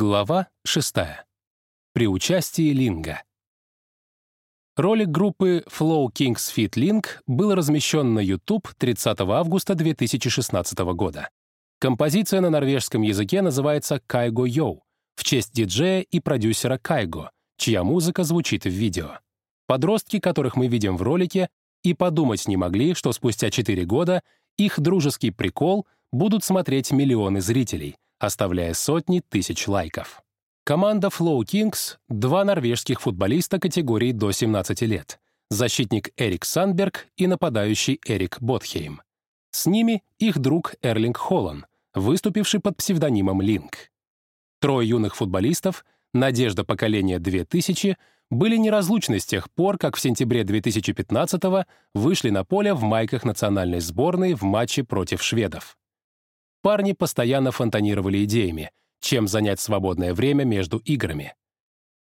Глава 6. При участии Линга. Ролик группы Flow Kings Fit Link был размещен на YouTube 30 августа 2016 года. Композиция на норвежском языке называется «Кайго Йоу» в честь диджея и продюсера Кайго, чья музыка звучит в видео. Подростки, которых мы видим в ролике, и подумать не могли, что спустя 4 года их дружеский прикол будут смотреть миллионы зрителей — оставляя сотни тысяч лайков. Команда Flow Kings — два норвежских футболиста категории до 17 лет, защитник Эрик Сандберг и нападающий Эрик Ботхейм. С ними их друг Эрлинг Холлан, выступивший под псевдонимом Линк. Трое юных футболистов, надежда поколения 2000, были неразлучны с тех пор, как в сентябре 2015 вышли на поле в майках национальной сборной в матче против шведов парни постоянно фонтанировали идеями, чем занять свободное время между играми.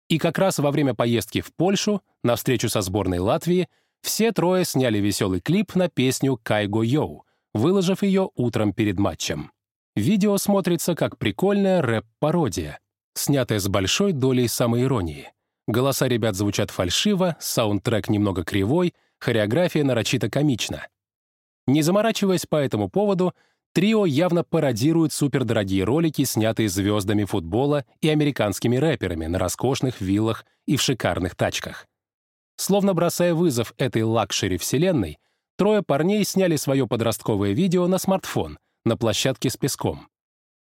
И как раз во время поездки в Польшу, на встречу со сборной Латвии, все трое сняли веселый клип на песню «Кайго Йоу», выложив ее утром перед матчем. Видео смотрится как прикольная рэп-пародия, снятая с большой долей самоиронии. Голоса ребят звучат фальшиво, саундтрек немного кривой, хореография нарочито комична. Не заморачиваясь по этому поводу, Трио явно пародирует супердорогие ролики, снятые звездами футбола и американскими рэперами на роскошных виллах и в шикарных тачках. Словно бросая вызов этой лакшери-вселенной, трое парней сняли свое подростковое видео на смартфон на площадке с песком.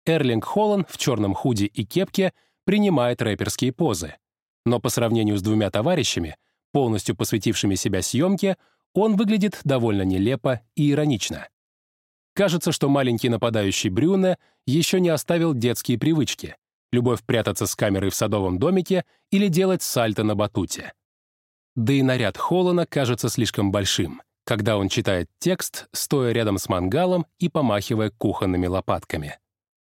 Эрлинг Холлан в черном худи и кепке принимает рэперские позы. Но по сравнению с двумя товарищами, полностью посвятившими себя съемке, он выглядит довольно нелепо и иронично. Кажется, что маленький нападающий Брюне еще не оставил детские привычки — любовь прятаться с камерой в садовом домике или делать сальто на батуте. Да и наряд Холлана кажется слишком большим, когда он читает текст, стоя рядом с мангалом и помахивая кухонными лопатками.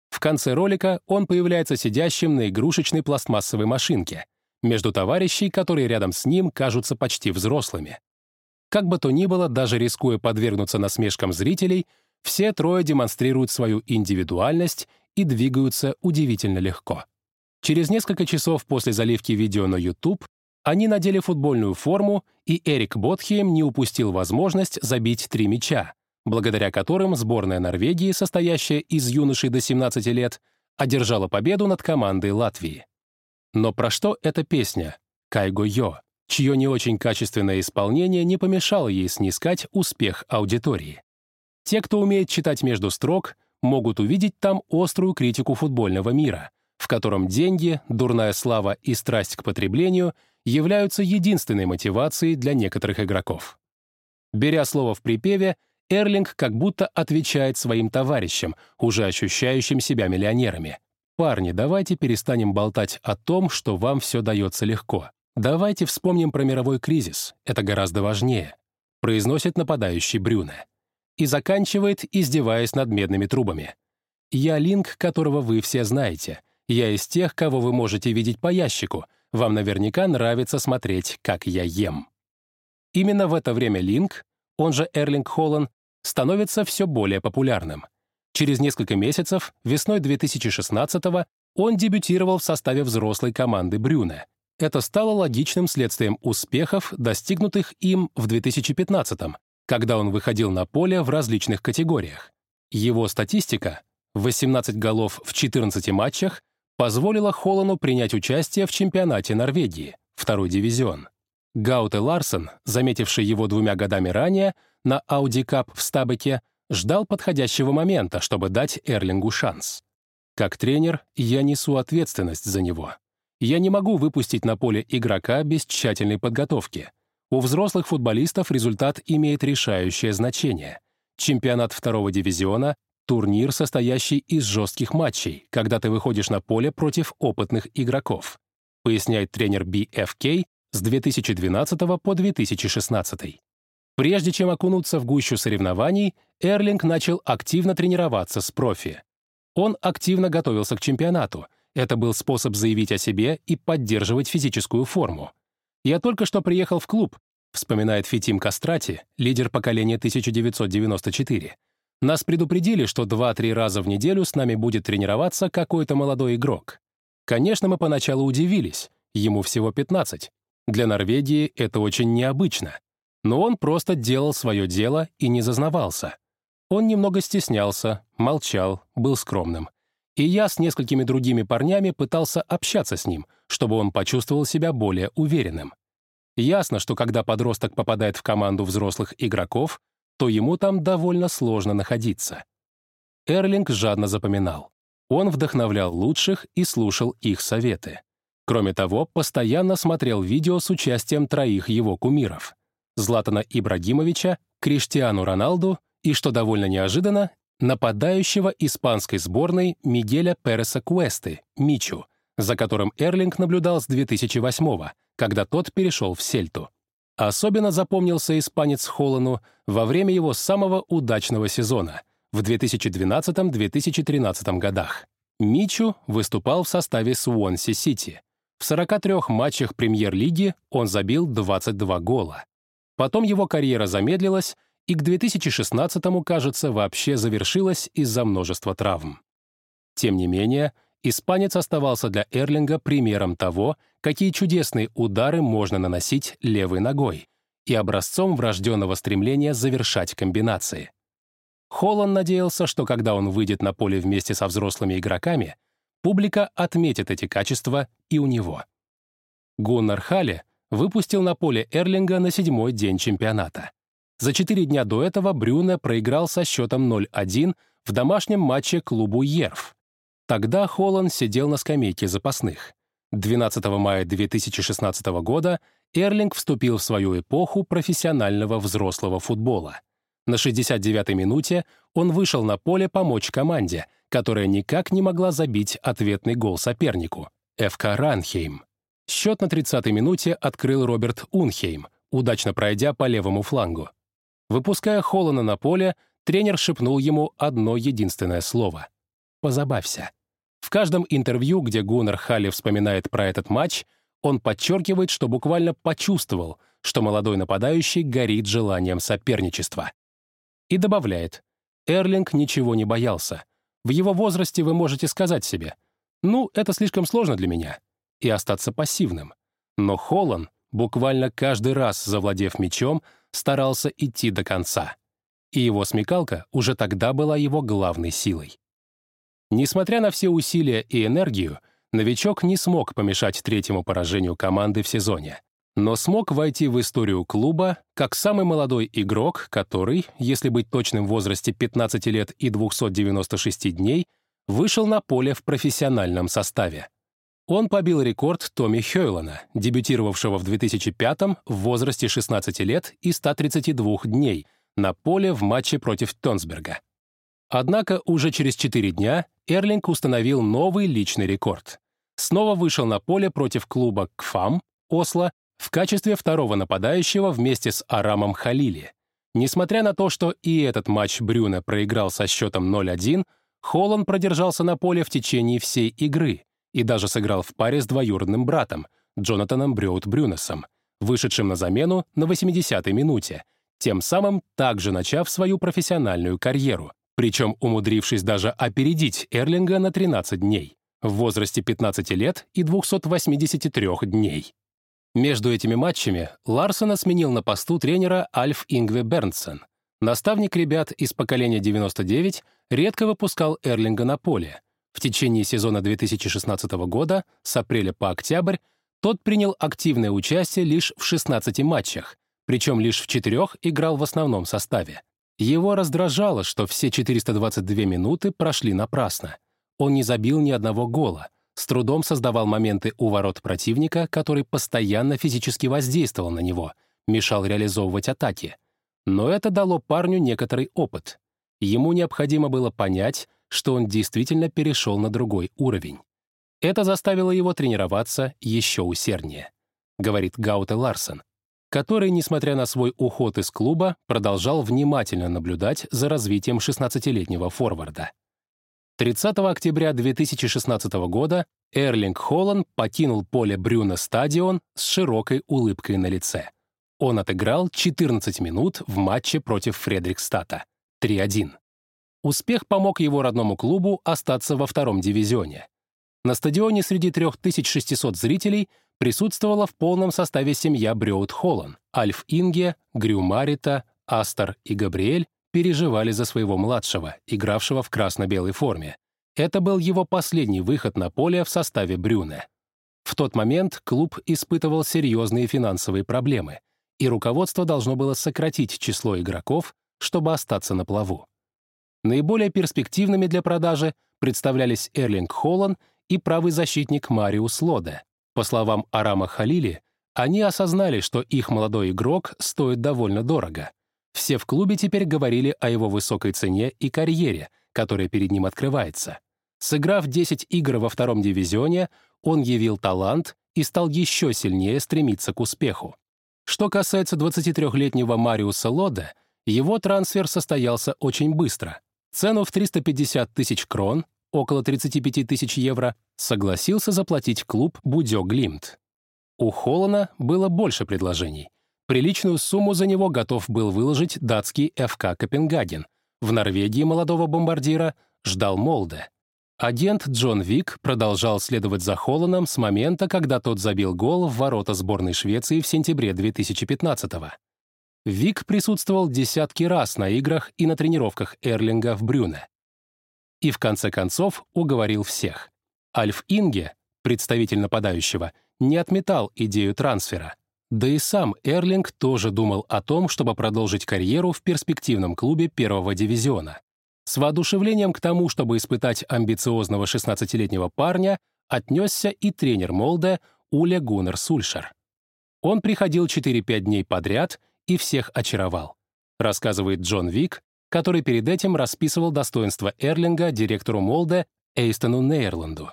В конце ролика он появляется сидящим на игрушечной пластмассовой машинке, между товарищей, которые рядом с ним кажутся почти взрослыми. Как бы то ни было, даже рискуя подвергнуться насмешкам зрителей, все трое демонстрируют свою индивидуальность и двигаются удивительно легко. Через несколько часов после заливки видео на YouTube они надели футбольную форму, и Эрик Ботхейм не упустил возможность забить три мяча, благодаря которым сборная Норвегии, состоящая из юношей до 17 лет, одержала победу над командой Латвии. Но про что эта песня «Кайго Йо», чье не очень качественное исполнение не помешало ей снискать успех аудитории? Те, кто умеет читать между строк, могут увидеть там острую критику футбольного мира, в котором деньги, дурная слава и страсть к потреблению являются единственной мотивацией для некоторых игроков. Беря слово в припеве, Эрлинг как будто отвечает своим товарищам, уже ощущающим себя миллионерами. «Парни, давайте перестанем болтать о том, что вам все дается легко. Давайте вспомним про мировой кризис, это гораздо важнее», произносит нападающий Брюне и заканчивает, издеваясь над медными трубами. «Я Линк, которого вы все знаете. Я из тех, кого вы можете видеть по ящику. Вам наверняка нравится смотреть, как я ем». Именно в это время Линк, он же Эрлинг Холлан, становится все более популярным. Через несколько месяцев, весной 2016-го, он дебютировал в составе взрослой команды Брюне. Это стало логичным следствием успехов, достигнутых им в 2015-м, когда он выходил на поле в различных категориях. Его статистика — 18 голов в 14 матчах — позволила Холлану принять участие в чемпионате Норвегии, второй дивизион. Гауте Ларсен, заметивший его двумя годами ранее, на Audi Cup в Стабеке, ждал подходящего момента, чтобы дать Эрлингу шанс. Как тренер, я несу ответственность за него. Я не могу выпустить на поле игрока без тщательной подготовки — у взрослых футболистов результат имеет решающее значение. Чемпионат второго дивизиона — турнир, состоящий из жестких матчей, когда ты выходишь на поле против опытных игроков, поясняет тренер BFK с 2012 по 2016. Прежде чем окунуться в гущу соревнований, Эрлинг начал активно тренироваться с профи. Он активно готовился к чемпионату. Это был способ заявить о себе и поддерживать физическую форму. «Я только что приехал в клуб», вспоминает Фитим Кастрати, лидер поколения 1994. «Нас предупредили, что 2-3 раза в неделю с нами будет тренироваться какой-то молодой игрок. Конечно, мы поначалу удивились, ему всего 15. Для Норвегии это очень необычно. Но он просто делал свое дело и не зазнавался. Он немного стеснялся, молчал, был скромным. И я с несколькими другими парнями пытался общаться с ним, чтобы он почувствовал себя более уверенным. Ясно, что когда подросток попадает в команду взрослых игроков, то ему там довольно сложно находиться. Эрлинг жадно запоминал. Он вдохновлял лучших и слушал их советы. Кроме того, постоянно смотрел видео с участием троих его кумиров — Златана Ибрагимовича, Криштиану Роналду и, что довольно неожиданно, нападающего испанской сборной Мигеля Переса Куэсты, Мичу, за которым Эрлинг наблюдал с 2008 когда тот перешел в Сельту. Особенно запомнился испанец Холлану во время его самого удачного сезона — в 2012-2013 годах. Мичу выступал в составе Суонси-Сити. В 43 матчах премьер-лиги он забил 22 гола. Потом его карьера замедлилась, и к 2016-му, кажется, вообще завершилась из-за множества травм. Тем не менее, испанец оставался для Эрлинга примером того, какие чудесные удары можно наносить левой ногой и образцом врожденного стремления завершать комбинации. Холланд надеялся, что когда он выйдет на поле вместе со взрослыми игроками, публика отметит эти качества и у него. Гуннар Хале выпустил на поле Эрлинга на седьмой день чемпионата. За четыре дня до этого Брюне проиграл со счетом 0-1 в домашнем матче клубу Ерф. Тогда Холланд сидел на скамейке запасных. 12 мая 2016 года Эрлинг вступил в свою эпоху профессионального взрослого футбола. На 69-й минуте он вышел на поле помочь команде, которая никак не могла забить ответный гол сопернику — ФК Ранхейм. Счет на 30-й минуте открыл Роберт Унхейм, удачно пройдя по левому флангу. Выпуская Холлана на поле, тренер шепнул ему одно единственное слово — «Позабавься». В каждом интервью, где Гуннар Халли вспоминает про этот матч, он подчеркивает, что буквально почувствовал, что молодой нападающий горит желанием соперничества. И добавляет, Эрлинг ничего не боялся. В его возрасте вы можете сказать себе, ну, это слишком сложно для меня, и остаться пассивным. Но Холлан, буквально каждый раз завладев мячом, старался идти до конца. И его смекалка уже тогда была его главной силой. Несмотря на все усилия и энергию, новичок не смог помешать третьему поражению команды в сезоне но смог войти в историю клуба как самый молодой игрок, который, если быть точным в возрасте 15 лет и 296 дней, вышел на поле в профессиональном составе. Он побил рекорд Томми Хёйлана, дебютировавшего в 2005 в возрасте 16 лет и 132 дней на поле в матче против Тонсберга. Однако уже через 4 дня Эрлинг установил новый личный рекорд. Снова вышел на поле против клуба КФАМ, Осло, в качестве второго нападающего вместе с Арамом Халили. Несмотря на то, что и этот матч Брюна проиграл со счетом 0-1, Холланд продержался на поле в течение всей игры и даже сыграл в паре с двоюродным братом, Джонатаном Брюут Брюнесом, вышедшим на замену на 80-й минуте, тем самым также начав свою профессиональную карьеру, причем умудрившись даже опередить Эрлинга на 13 дней, в возрасте 15 лет и 283 дней. Между этими матчами Ларсона сменил на посту тренера Альф Ингве Бернсен. Наставник ребят из поколения 99 редко выпускал Эрлинга на поле. В течение сезона 2016 года, с апреля по октябрь, тот принял активное участие лишь в 16 матчах, причем лишь в четырех играл в основном составе. Его раздражало, что все 422 минуты прошли напрасно. Он не забил ни одного гола — с трудом создавал моменты у ворот противника, который постоянно физически воздействовал на него, мешал реализовывать атаки. Но это дало парню некоторый опыт. Ему необходимо было понять, что он действительно перешел на другой уровень. Это заставило его тренироваться еще усерднее, говорит Гауте Ларсен, который, несмотря на свой уход из клуба, продолжал внимательно наблюдать за развитием 16-летнего форварда. 30 октября 2016 года Эрлинг Холланд покинул поле Брюна стадион с широкой улыбкой на лице. Он отыграл 14 минут в матче против Фредрикстата 3-1. Успех помог его родному клубу остаться во втором дивизионе. На стадионе среди 3600 зрителей присутствовала в полном составе семья Брёут Холлан. Альф Инге, Грю Марита, Астер и Габриэль переживали за своего младшего, игравшего в красно-белой форме. Это был его последний выход на поле в составе Брюне. В тот момент клуб испытывал серьезные финансовые проблемы, и руководство должно было сократить число игроков, чтобы остаться на плаву. Наиболее перспективными для продажи представлялись Эрлинг Холлан и правый защитник Мариус Лоде. По словам Арама Халили, они осознали, что их молодой игрок стоит довольно дорого. Все в клубе теперь говорили о его высокой цене и карьере, которая перед ним открывается. Сыграв 10 игр во втором дивизионе, он явил талант и стал еще сильнее стремиться к успеху. Что касается 23-летнего Мариуса Лода, его трансфер состоялся очень быстро. Цену в 350 тысяч крон, около 35 тысяч евро, согласился заплатить клуб Будё Глимт. У Холлана было больше предложений. Приличную сумму за него готов был выложить датский ФК Копенгаген. В Норвегии молодого бомбардира ждал Молде. Агент Джон Вик продолжал следовать за Холланом с момента, когда тот забил гол в ворота сборной Швеции в сентябре 2015-го. Вик присутствовал десятки раз на играх и на тренировках Эрлинга в Брюне. И в конце концов уговорил всех. Альф Инге, представитель нападающего, не отметал идею трансфера. Да и сам Эрлинг тоже думал о том, чтобы продолжить карьеру в перспективном клубе первого дивизиона. С воодушевлением к тому, чтобы испытать амбициозного 16-летнего парня, отнесся и тренер Молде Уля Гуннер Сульшер. Он приходил 4-5 дней подряд и всех очаровал, рассказывает Джон Вик, который перед этим расписывал достоинства Эрлинга директору Молде Эйстону Нейрланду.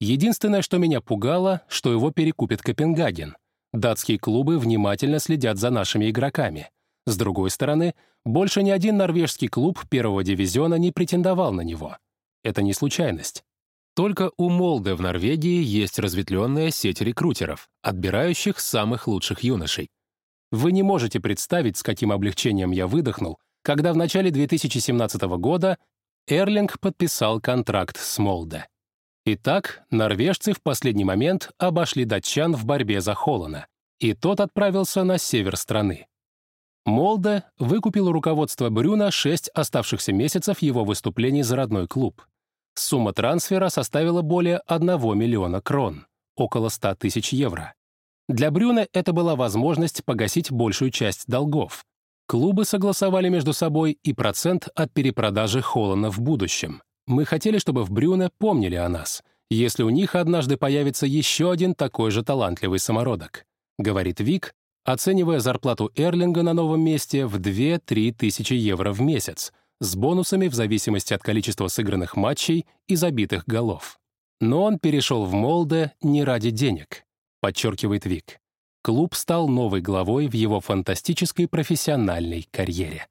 Единственное, что меня пугало, что его перекупит Копенгаген. Датские клубы внимательно следят за нашими игроками. С другой стороны, больше ни один норвежский клуб первого дивизиона не претендовал на него. Это не случайность. Только у Молде в Норвегии есть разветвленная сеть рекрутеров, отбирающих самых лучших юношей. Вы не можете представить, с каким облегчением я выдохнул, когда в начале 2017 года Эрлинг подписал контракт с Молде. Итак, норвежцы в последний момент обошли датчан в борьбе за Холлана, и тот отправился на север страны. Молде выкупил у руководства Брюна шесть оставшихся месяцев его выступлений за родной клуб. Сумма трансфера составила более 1 миллиона крон, около 100 тысяч евро. Для Брюна это была возможность погасить большую часть долгов. Клубы согласовали между собой и процент от перепродажи Холлана в будущем. Мы хотели, чтобы в Брюне помнили о нас, если у них однажды появится еще один такой же талантливый самородок, говорит Вик, оценивая зарплату Эрлинга на новом месте в 2-3 тысячи евро в месяц, с бонусами в зависимости от количества сыгранных матчей и забитых голов. Но он перешел в Молде не ради денег, подчеркивает Вик. Клуб стал новой главой в его фантастической профессиональной карьере.